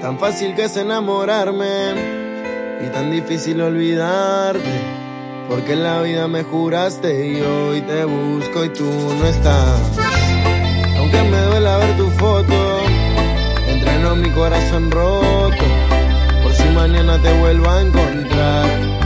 Tan fácil que es enamorarme y tan difícil olvidarte. Porque en la vida me juraste y hoy te busco y tú no estás. Aunque me duela ver tu foto, entrenó mi corazón roto. Por si mañana te vuelvo a encontrar.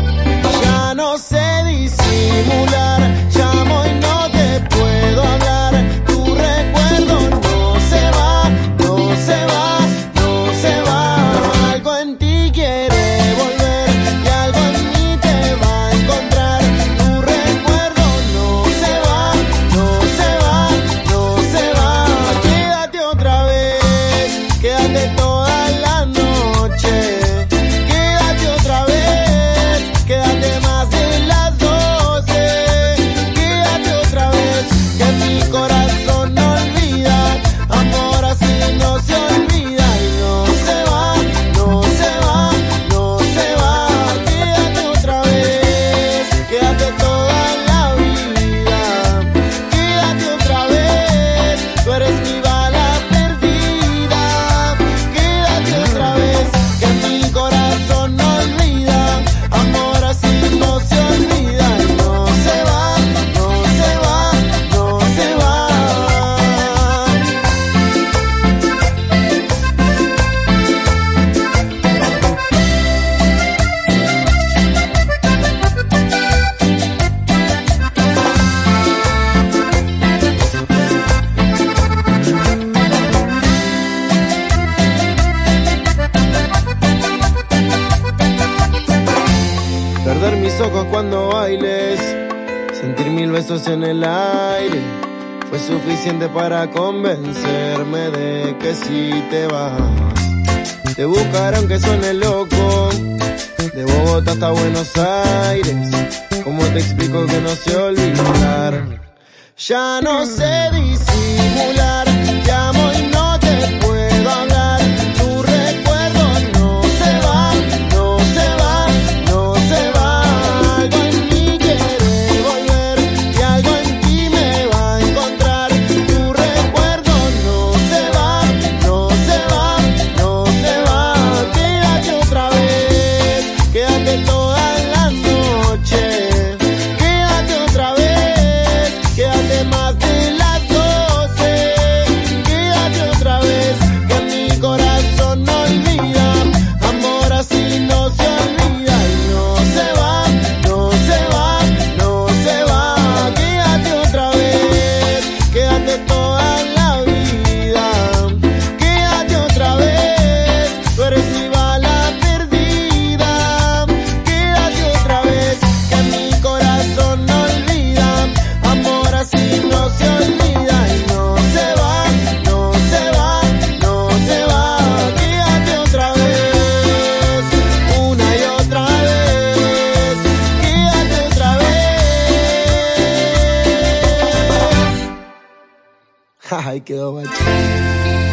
corazón. Mis ojos cuando bailes, sentir mil besos en el aire. Fue suficiente para convencerme de que si te vas, te buscarán que suene loco. De Bogotá hasta Buenos Aires, ¿cómo te explico que no sé olvidar? Ya no sé disimular. 他还给我钱。